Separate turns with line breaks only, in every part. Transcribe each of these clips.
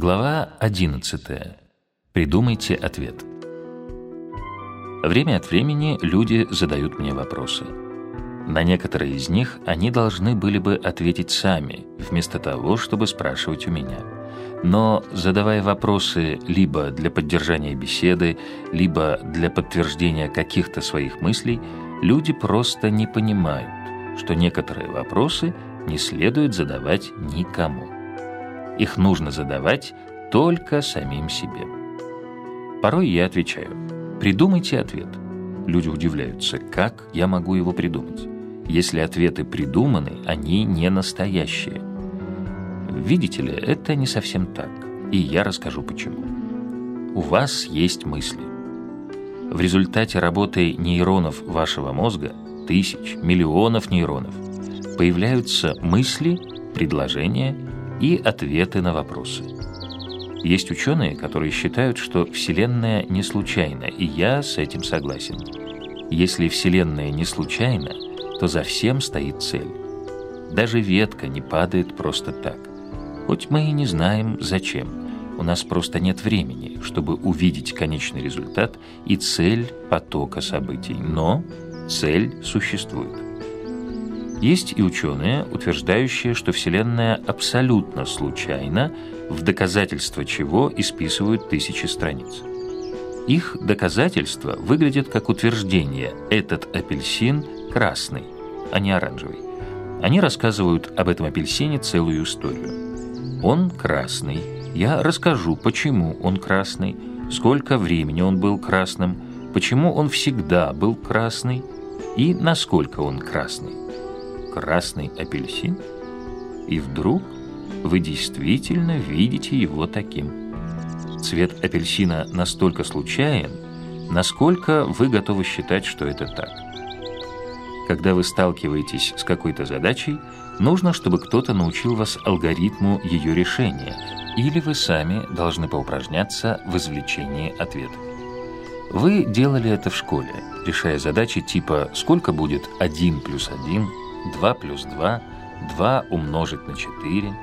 Глава 11. Придумайте ответ. Время от времени люди задают мне вопросы. На некоторые из них они должны были бы ответить сами, вместо того, чтобы спрашивать у меня. Но задавая вопросы либо для поддержания беседы, либо для подтверждения каких-то своих мыслей, люди просто не понимают, что некоторые вопросы не следует задавать никому. Их нужно задавать только самим себе. Порой я отвечаю «Придумайте ответ». Люди удивляются, как я могу его придумать? Если ответы придуманы, они не настоящие. Видите ли, это не совсем так, и я расскажу почему. У вас есть мысли. В результате работы нейронов вашего мозга, тысяч, миллионов нейронов, появляются мысли, предложения и ответы на вопросы. Есть ученые, которые считают, что Вселенная не случайна, и я с этим согласен. Если Вселенная не случайна, то за всем стоит цель. Даже ветка не падает просто так. Хоть мы и не знаем, зачем. У нас просто нет времени, чтобы увидеть конечный результат и цель потока событий. Но цель существует. Есть и ученые, утверждающие, что Вселенная абсолютно случайна, в доказательство чего исписывают тысячи страниц. Их доказательства выглядят как утверждение «этот апельсин красный, а не оранжевый». Они рассказывают об этом апельсине целую историю. Он красный. Я расскажу, почему он красный, сколько времени он был красным, почему он всегда был красный и насколько он красный красный апельсин, и вдруг вы действительно видите его таким. Цвет апельсина настолько случайен, насколько вы готовы считать, что это так. Когда вы сталкиваетесь с какой-то задачей, нужно, чтобы кто-то научил вас алгоритму ее решения, или вы сами должны поупражняться в извлечении ответа. Вы делали это в школе, решая задачи типа «Сколько будет 1 плюс 1?», 2 плюс 2, 2 умножить на 4,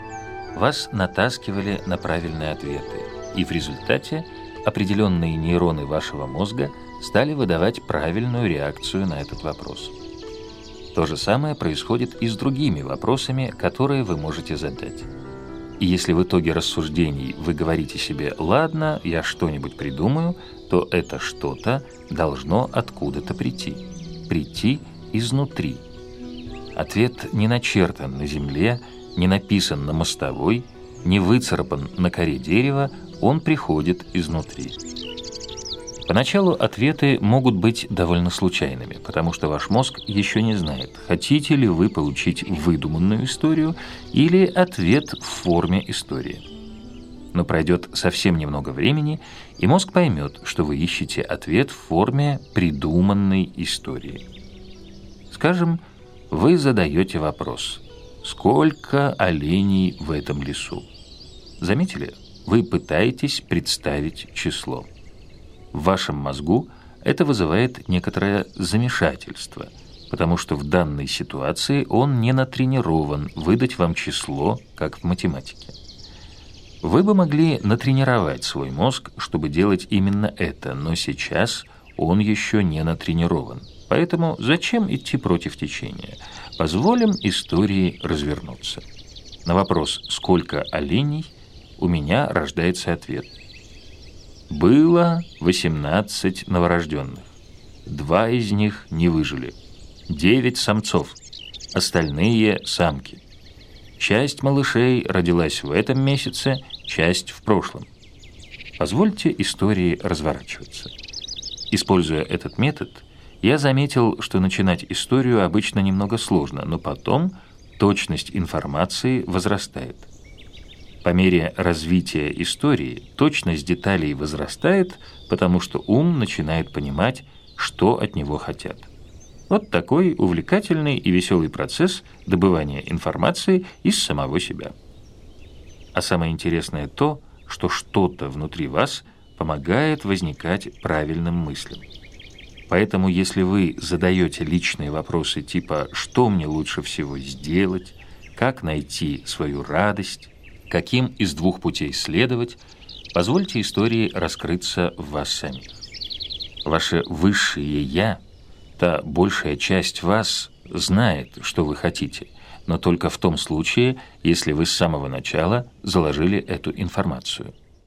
вас натаскивали на правильные ответы, и в результате определенные нейроны вашего мозга стали выдавать правильную реакцию на этот вопрос. То же самое происходит и с другими вопросами, которые вы можете задать. И если в итоге рассуждений вы говорите себе «ладно, я что-нибудь придумаю», то это что-то должно откуда-то прийти. Прийти изнутри – Ответ не начертан на земле, не написан на мостовой, не выцарапан на коре дерева, он приходит изнутри. Поначалу ответы могут быть довольно случайными, потому что ваш мозг еще не знает, хотите ли вы получить выдуманную историю или ответ в форме истории. Но пройдет совсем немного времени, и мозг поймет, что вы ищете ответ в форме придуманной истории. Скажем, вы задаете вопрос «Сколько оленей в этом лесу?» Заметили? Вы пытаетесь представить число. В вашем мозгу это вызывает некоторое замешательство, потому что в данной ситуации он не натренирован выдать вам число, как в математике. Вы бы могли натренировать свой мозг, чтобы делать именно это, но сейчас он еще не натренирован. Поэтому зачем идти против течения? Позволим истории развернуться. На вопрос «Сколько оленей?» у меня рождается ответ. Было 18 новорожденных. Два из них не выжили. Девять самцов. Остальные – самки. Часть малышей родилась в этом месяце, часть в прошлом. Позвольте истории разворачиваться. Используя этот метод – я заметил, что начинать историю обычно немного сложно, но потом точность информации возрастает. По мере развития истории точность деталей возрастает, потому что ум начинает понимать, что от него хотят. Вот такой увлекательный и веселый процесс добывания информации из самого себя. А самое интересное то, что что-то внутри вас помогает возникать правильным мыслям. Поэтому, если вы задаете личные вопросы типа «что мне лучше всего сделать?», «как найти свою радость?», каким из двух путей следовать, позвольте истории раскрыться в вас самих. Ваше высшее «я», та большая часть вас, знает, что вы хотите, но только в том случае, если вы с самого начала заложили эту информацию –